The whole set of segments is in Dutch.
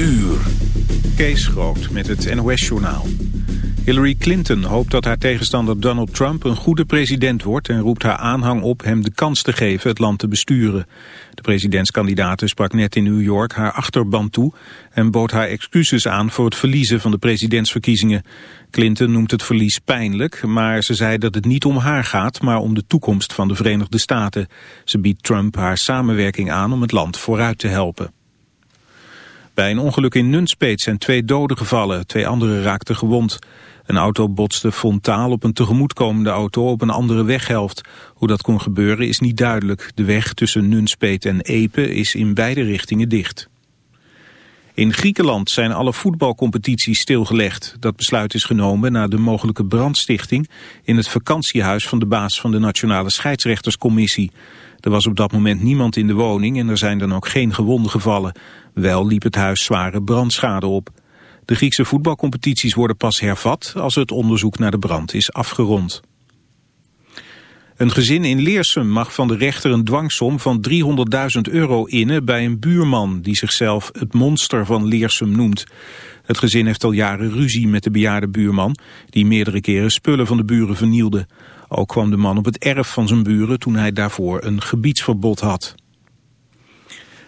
uur. Kees Groot met het NOS-journaal. Hillary Clinton hoopt dat haar tegenstander Donald Trump een goede president wordt... en roept haar aanhang op hem de kans te geven het land te besturen. De presidentskandidaat sprak net in New York haar achterban toe... en bood haar excuses aan voor het verliezen van de presidentsverkiezingen. Clinton noemt het verlies pijnlijk, maar ze zei dat het niet om haar gaat... maar om de toekomst van de Verenigde Staten. Ze biedt Trump haar samenwerking aan om het land vooruit te helpen. Bij een ongeluk in Nunspeet zijn twee doden gevallen. Twee anderen raakten gewond. Een auto botste frontaal op een tegemoetkomende auto op een andere weghelft. Hoe dat kon gebeuren is niet duidelijk. De weg tussen Nunspeet en Epe is in beide richtingen dicht. In Griekenland zijn alle voetbalcompetities stilgelegd. Dat besluit is genomen na de mogelijke brandstichting in het vakantiehuis van de baas van de Nationale Scheidsrechterscommissie. Er was op dat moment niemand in de woning en er zijn dan ook geen gewonden gevallen. Wel liep het huis zware brandschade op. De Griekse voetbalcompetities worden pas hervat als het onderzoek naar de brand is afgerond. Een gezin in Leersum mag van de rechter een dwangsom van 300.000 euro innen bij een buurman die zichzelf het monster van Leersum noemt. Het gezin heeft al jaren ruzie met de bejaarde buurman die meerdere keren spullen van de buren vernielde. Ook kwam de man op het erf van zijn buren toen hij daarvoor een gebiedsverbod had.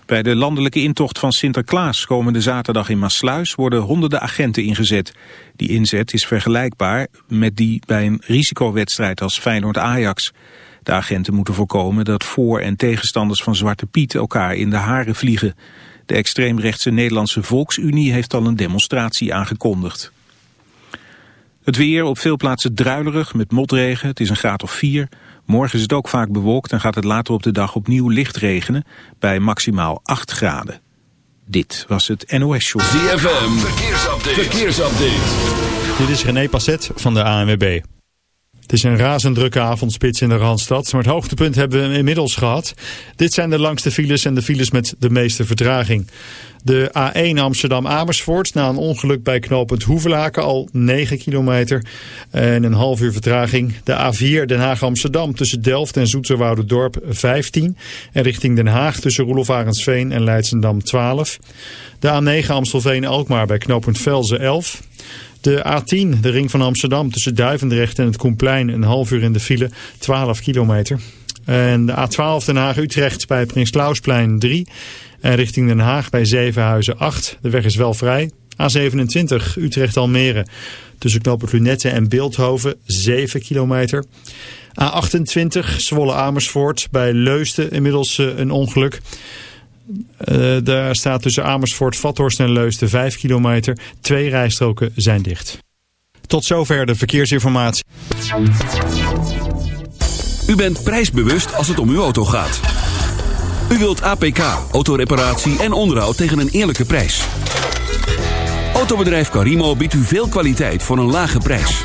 Bij de landelijke intocht van Sinterklaas komende zaterdag in Maasluis worden honderden agenten ingezet. Die inzet is vergelijkbaar met die bij een risicowedstrijd als Feyenoord-Ajax. De agenten moeten voorkomen dat voor- en tegenstanders van Zwarte Piet elkaar in de haren vliegen. De extreemrechtse Nederlandse Volksunie heeft al een demonstratie aangekondigd. Het weer op veel plaatsen druilerig met motregen. Het is een graad of 4. Morgen is het ook vaak bewolkt en gaat het later op de dag opnieuw licht regenen bij maximaal 8 graden. Dit was het NOS Show. ZFM, verkeersupdate. verkeersupdate. Dit is René Passet van de ANWB. Het is een razend drukke avondspits in de Randstad, maar het hoogtepunt hebben we inmiddels gehad. Dit zijn de langste files en de files met de meeste vertraging. De A1 Amsterdam-Amersfoort na een ongeluk bij knooppunt Hoevelaken al 9 kilometer en een half uur vertraging. De A4 Den Haag-Amsterdam tussen Delft en Dorp 15 en richting Den Haag tussen Roelof en Leidsendam 12. De A9 Amstelveen-Alkmaar bij knooppunt Velzen 11. De A10, de ring van Amsterdam tussen Duivendrecht en het Koenplein een half uur in de file, 12 kilometer. En de A12 Den Haag-Utrecht bij Prins Klausplein 3 en richting Den Haag bij Zevenhuizen 8. De weg is wel vrij. A27 Utrecht-Almere tussen knooppunt en Beeldhoven 7 kilometer. A28 Zwolle-Amersfoort bij Leusden inmiddels eh, een ongeluk. Uh, daar staat tussen Amersfoort, Vathorst en Leusden 5 kilometer. Twee rijstroken zijn dicht. Tot zover de verkeersinformatie. U bent prijsbewust als het om uw auto gaat. U wilt APK, autoreparatie en onderhoud tegen een eerlijke prijs. Autobedrijf Carimo biedt u veel kwaliteit voor een lage prijs.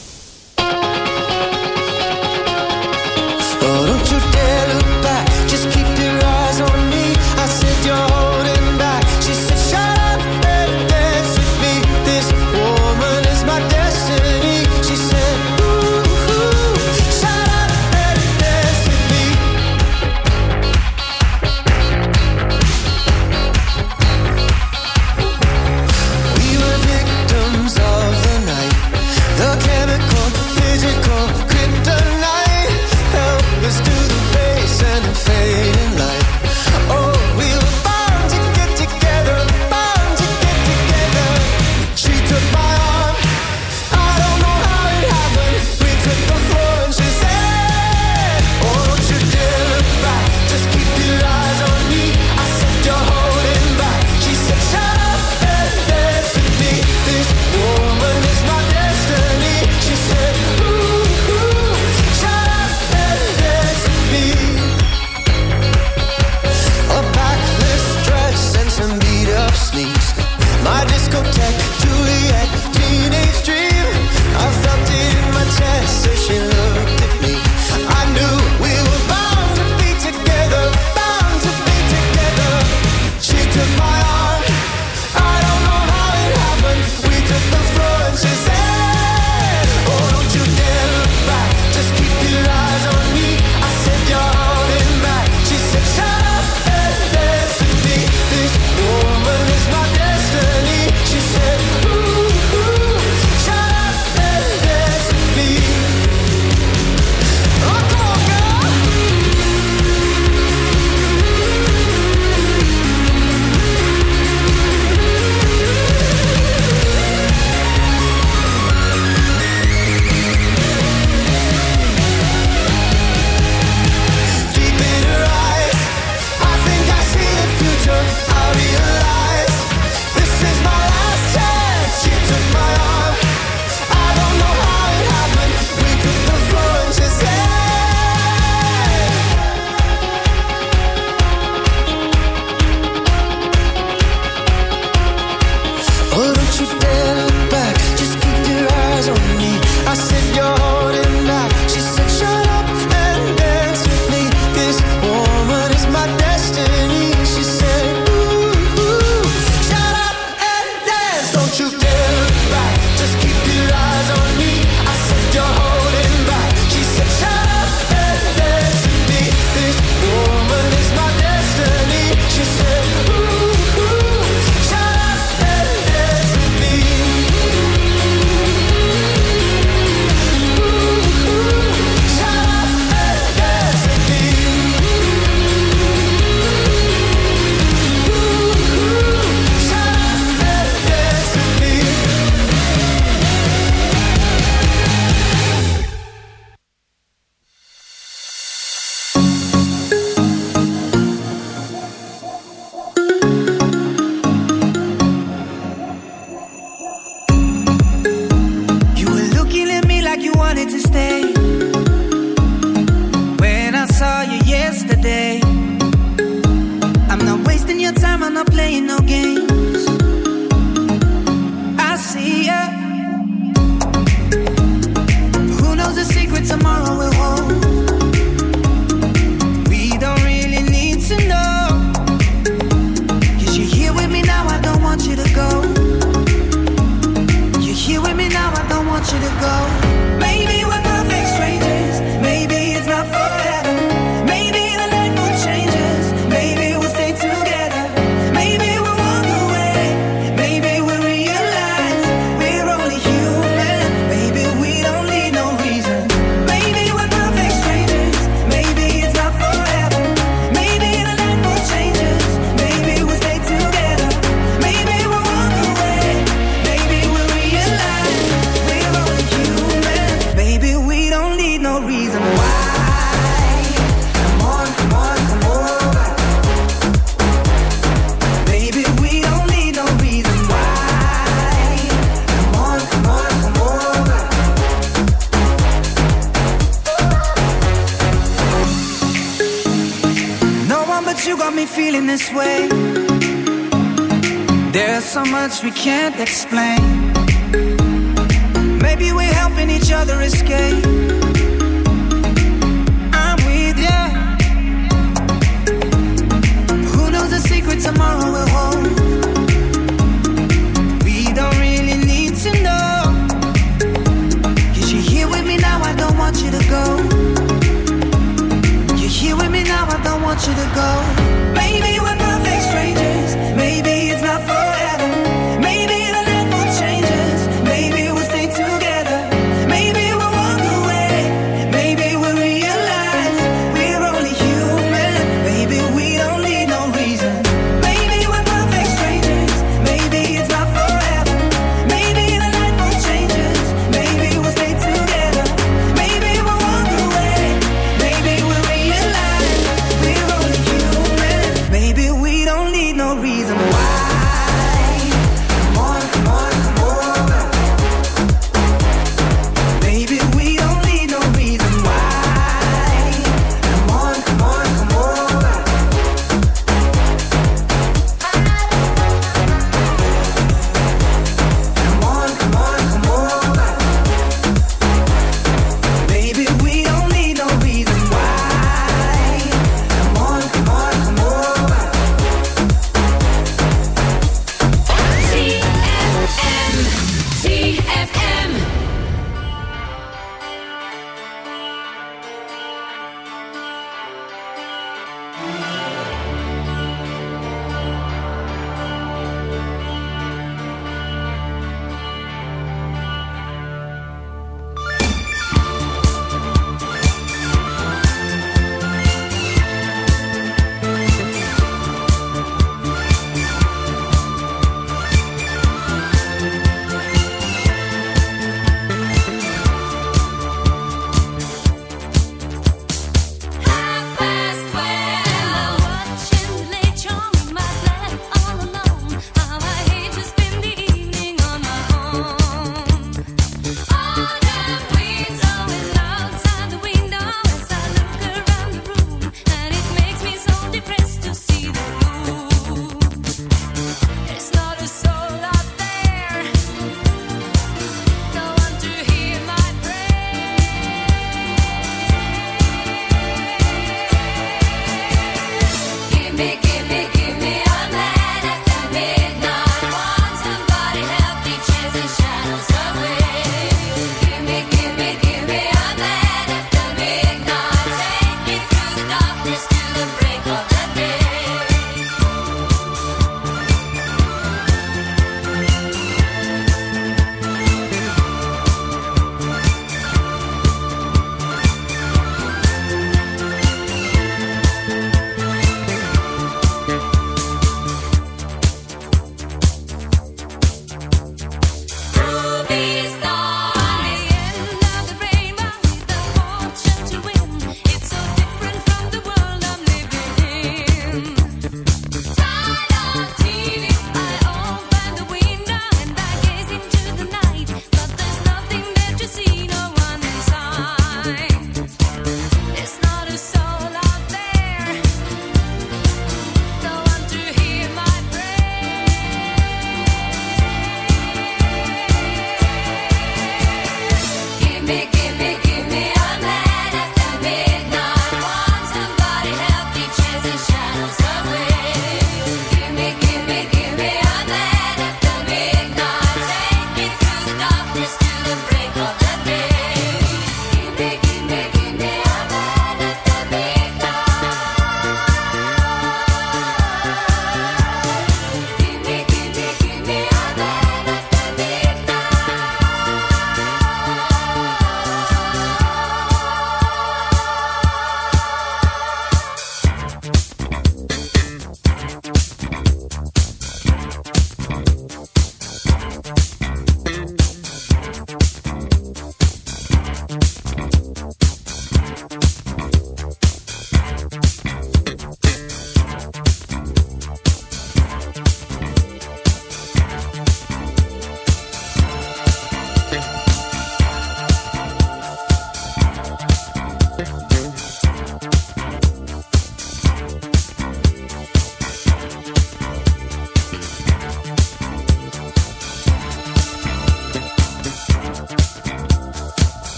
Oh, don't you dare look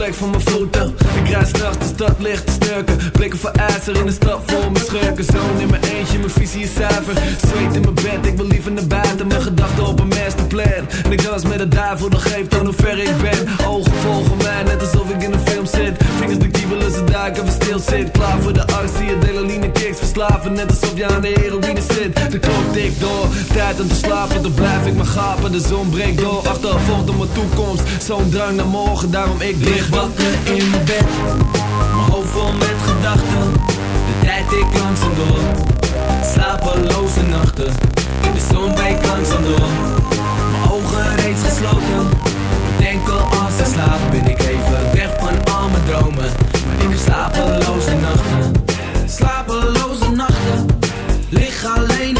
plek van mijn voeten rijd straks de stad licht te snurken Blikken voor ijzer in de stad vol mijn schurken. Zoon in mijn eentje, mijn visie is zuiver. Zweet in mijn bed, ik wil liever naar buiten. Mijn gedachten op een masterplan. En ik dans met de duivel, dat geeft aan hoe ver ik ben. Ogen volgen mij, net alsof ik in een film zit. Vingers de kiebelen, ze duiken, we stil zit. Klaar voor de arts, zie je delaline kicks. Verslaven, net alsof je aan de heroïne zit. De klok tikt door, tijd om te slapen. Dan blijf ik maar gapen, de zon breekt door. Achtervolgd op mijn toekomst, zo'n drang naar morgen Daarom ik Lig wakker in mijn bed, mijn hoofd vol met gedachten. De tijd ik langzaam door, slapeloze nachten. In de zon breekt langzaam door, mijn ogen reeds gesloten. Bedenken als ik slaap, ben ik even weg van al mijn dromen. Maar ik heb slapeloze nachten, slapeloze nachten. Lig alleen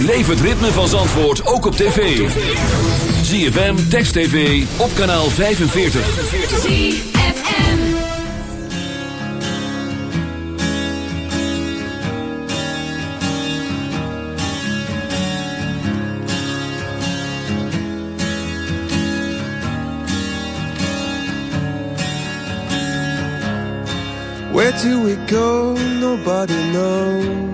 Beleef het ritme van Zandvoort ook op tv. ZFM, Text TV, op kanaal 45. ZFM. Where do we go? Nobody knows.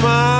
smile.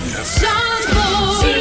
Zandvoort.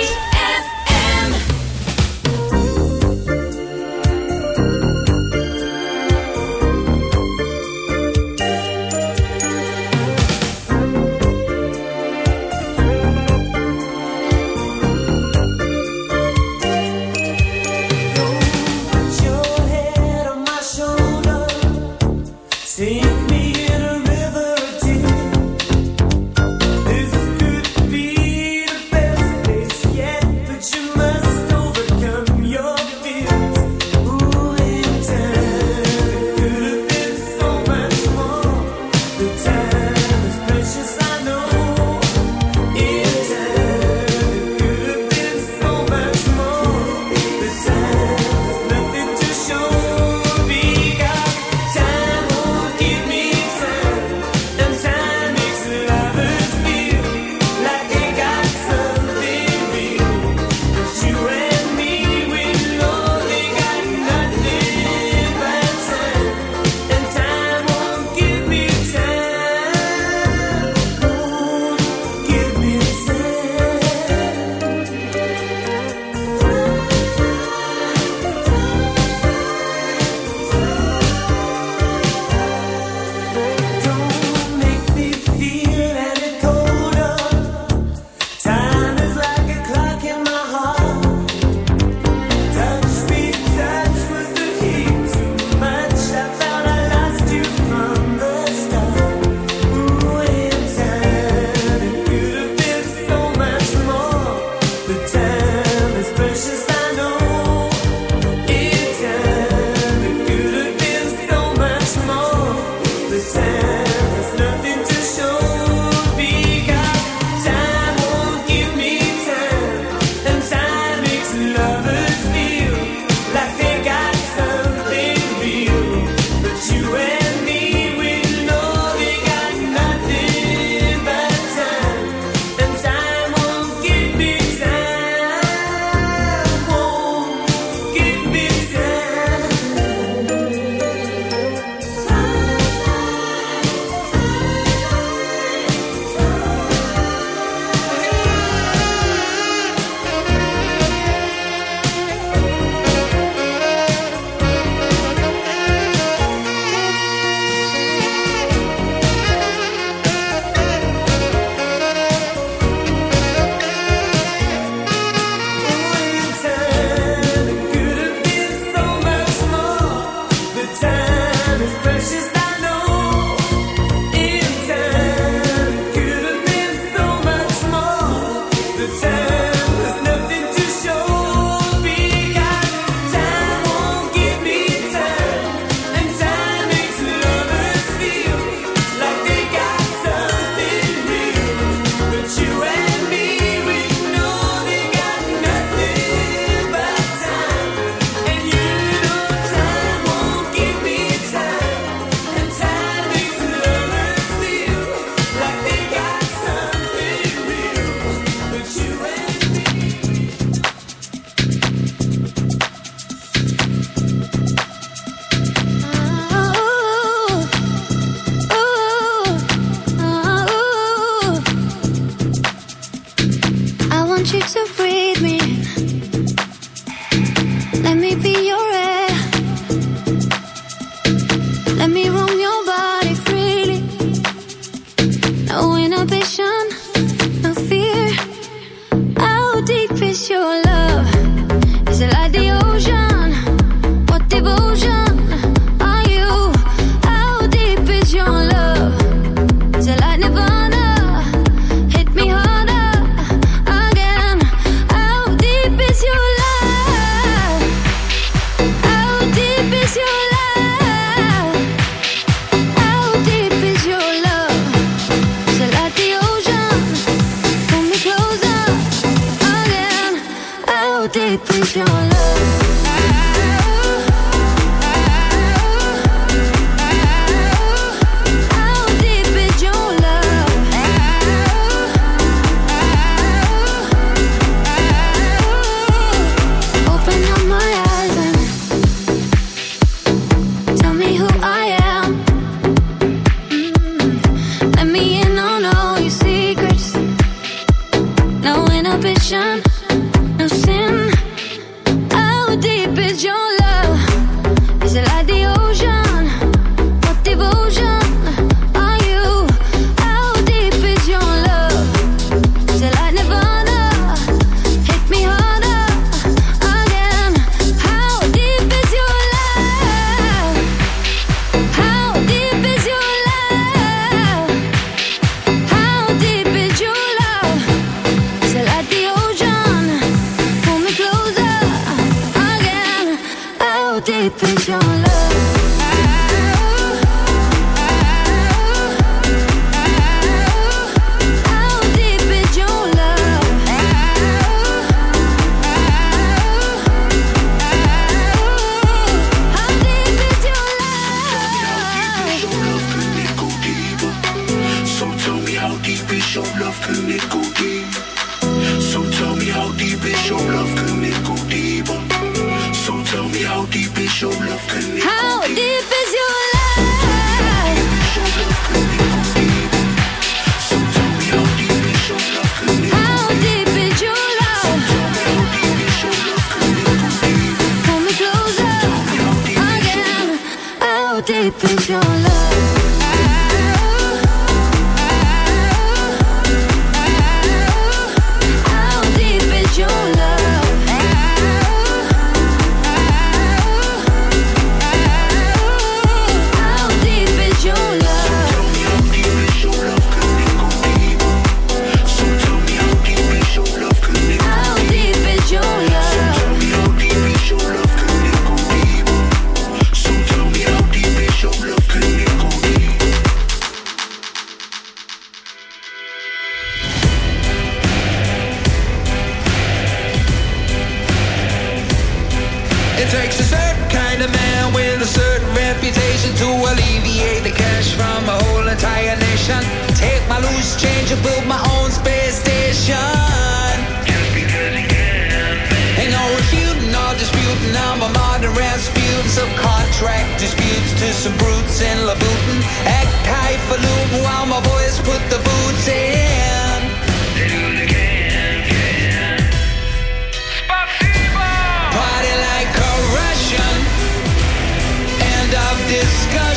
To alleviate the cash from a whole entire nation. Take my loose change and build my own space station. Ain't no refuting or disputing. I'm a modern Rasputin. Contract disputes to some brutes in Labutin. Act highfalutin while my boys put the boots in.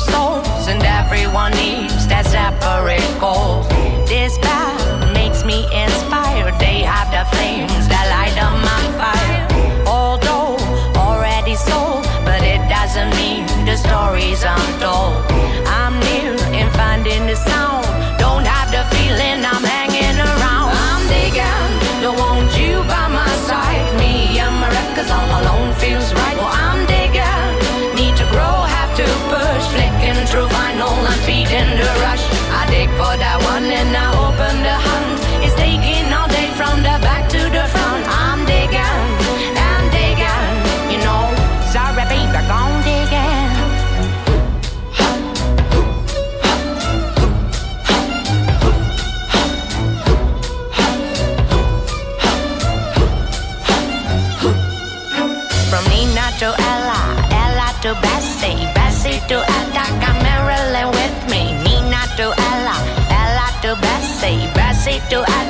souls, and everyone needs that separate goal. This path makes me inspired. They have the flames still at